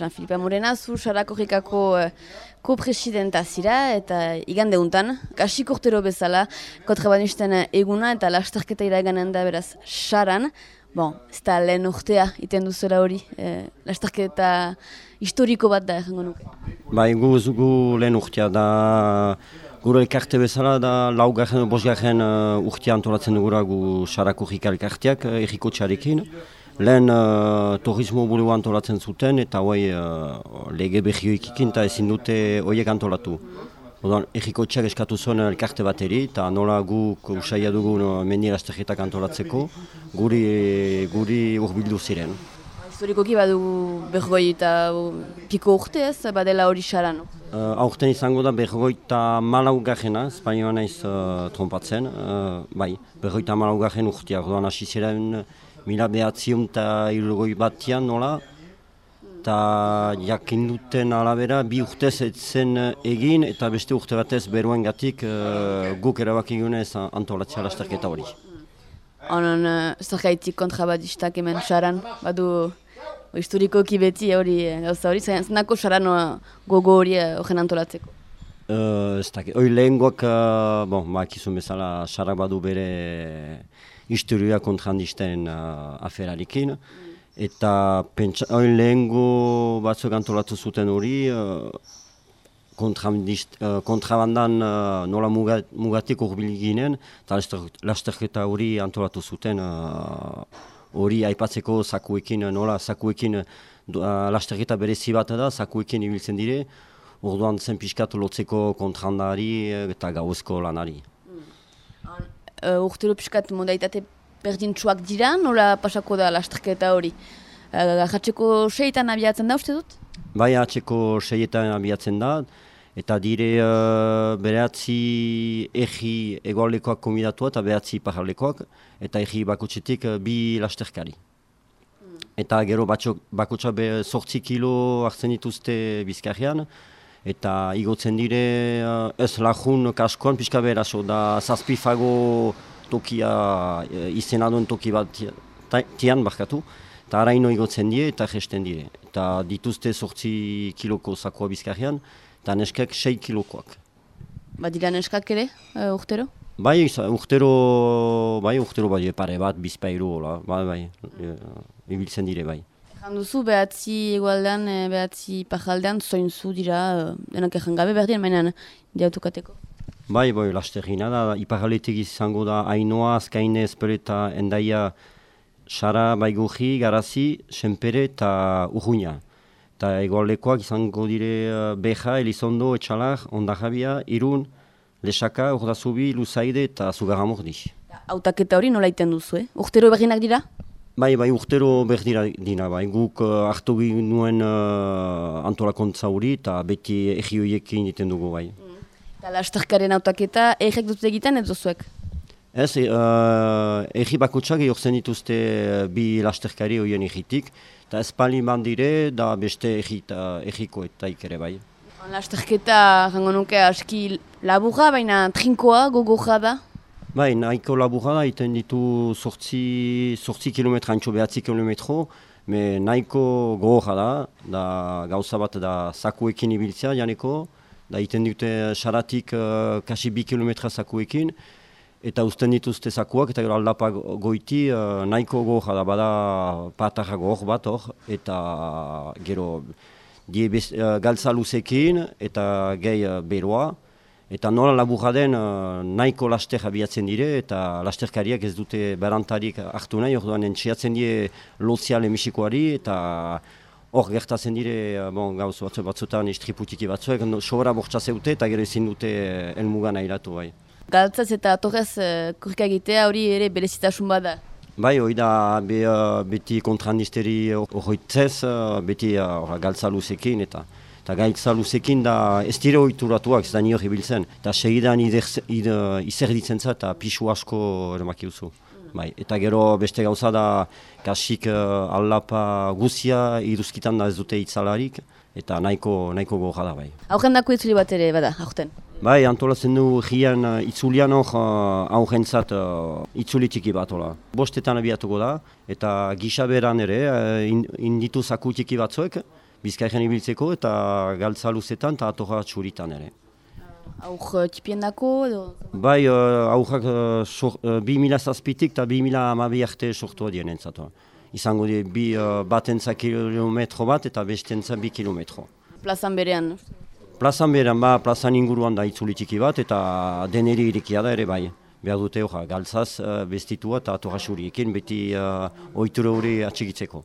Jean-Philippe Morena, zu Sarako uh, ko-presidenta zira eta igande untan, kasik urtero bezala, kontrabanisten eguna eta lasterketa iraganen da beraz Saran. Bon, ez da lehen urtea iten duzuela hori, eh, lasterketa historiko bat da errango nuke. Bai, gu, gu lehen urtea da gure elkarte bezala da laugarren, bosgarren urtea antolatzen dugura gu Sarako uh, erriko txarekin. Lehen uh, turismo bulua antolatzen zuten eta hoi uh, lege behioik ikin eta ezin dute horiek antolatu. Odan, erriko txak eskatu zuen elkarte bateri eta nola guk usaila dugu no, mendi lasterketak antolatzeko guri, guri urbildu ziren. Historikoki badu bergoi eta piko urte ez, badela hori xaran. Uh, aurten izango da bergoi eta malau gajena, espainoa naiz uh, trompatzen, uh, bai, bergoi eta malau gajen urtea, orduan hasi ziren mila behatzion eta irugoi batian nola, eta jakin duten alabera bi urtez zen egin eta beste urte batez beruen gatik uh, guk erabaki gunez antolatzea lasterketa hori. Honon, uh, zergaitik kontrabadistak hemen xaran, badu historikoki beti hori gauza hori, zenako xaranoa gogo hori horren antolatzeko? Uh, ez dakit, hori lehengoak, uh, bon, makizun bezala, xarak badu bere historia kontrandisten uh, aferarikin, eta pentsa, hori lehengo batzuk antolatu zuten hori, uh, kontrabandan uh, nola mugat, mugatik urbil ginen, eta lasterketa hori antolatu zuten uh, aipatzeko zakuekin, nola zakuekin uh, lasterketa berezi bat da, zakuekin ibiltzen dire, orduan zen pixkat lotzeko kontrandari eta gauzko lanari. Mm. Uh, urtero pixkat modalitate berdintsuak dira, nola pasako da lasterketa hori? Uh, Ahatzeko seietan abiatzen da uste dut? Bai, ahatzeko seietan abiatzen da, eta dire uh, beratzi egi egoalekoak komidatu eta beratzi pajarlekoak, eta egi bakutsetik uh, bi lasterkari. Hmm. Eta gero bakutsa be sortzi kilo hartzen dituzte bizkarrian, eta igotzen dire uh, ez lajun kaskoan pixka beraso, da zazpifago tokia e, izena duen toki bat tian barkatu, eta haraino igotzen die eta gesten dire. Eta dituzte sortzi kiloko zakoa bizkarrian, eta neskak sei kilokoak. Ba dira neskak ere, uh, urtero? Bai, urtero, bai, urtero bai, pare bat, bizpairu, bai, bai, ibiltzen dire, bai. Janduzu, behatzi egualdean, e, behatzi pajaldean, zoinzu dira, denak egin gabe berdien, mainan, diautukateko? Bai, bai, lasterina da, iparaletik izango da Ainoa, Azkaine, Espereta, Endaia, Sara, Baiguji, Garazi, Senpere eta Urruña. Eta egoalekoak izango dire uh, Beja, Elizondo, Etxalar, Ondajabia, Irun, Lesaka, Urdazubi, Luzaide eta Zugarramordi. Autaketa hori nola iten duzu, eh? Urtero berdinak dira? Bai, bai, urtero berdira dina, bai. Guk uh, hartu nuen uh, antolakontza hori eta beti egioiekin iten dugu, bai. Mm. Eta lasterkaren autaketa egek dut egiten edo zuek? Ez, uh, egi bakutsak egortzen dituzte eh, bi lasterkari horien egitik, eta ez pali dire da beste egiko eta ikere bai. Lasterketa, jango nuke, aski laburra, baina trinkoa, gogoja da? Bai, nahiko laburra da, iten ditu sortzi, sortzi kilometra, antxo behatzi kilometro, me nahiko gogoja da, da gauza bat da zakuekin ibiltzea janeko, da iten dute xaratik uh, kasi bi kilometra zakuekin, eta uzten dituzte zakuak, eta gero aldapa goiti uh, nahiko goja da bada patarra gor bat hor, eta gero die bez, uh, galtza luzekin eta gehi uh, beroa, eta nola laburra den uh, nahiko laster abiatzen dire, eta lasterkariak ez dute berantarik hartu nahi, orduan entxiatzen die lotzial emisikoari, eta Hor, gertatzen dire, eh, bon, gauz batzu batzutan istriputiki batzuek, no, sobra bortza zeute eta gero ezin dute eh, elmugan ahiratu bai. Galtzaz eta atorrez uh, kurka egitea hori ere berezitasun bada? Bai, hori da be, uh, beti kontrandisteri horretzez, uh, beti uh, galtza luzekin eta eta galtza luzekin da ez dire oituratuak, ez da nio hibiltzen. Eta segidan izer ditzen za eta pixu asko ermaki duzu. Bai, eta gero beste gauza da kasik uh, aldapa guzia iruzkitan da ez dute itzalarik eta nahiko, nahiko goja da bai. Hauken dako itzuli bat ere bada, hauten? Bai, antolatzen du gian uh, itzulian hor uh, zat uh, itzuli txiki bat hola. Bostetan abiatuko da eta gisa beran ere uh, inditu zaku txiki batzuek bizkairen ibiltzeko eta galtza luzetan eta atorra txuritan ere. Aur uh, tipien dako edo? Bai, uh, aurrak uh, uh, bi mila zazpitik eta bi mila amabi arte sortua dien entzatu. Izango di bi uh, batentza kilometro bat eta bestentza bi kilometro. Plazan berean? Plazan berean, ba, plazan inguruan da itzulitiki bat eta deneri irikia da ere bai. Behar dute hori, galtzaz uh, bestitua eta atorra beti uh, oitura hori atxigitzeko.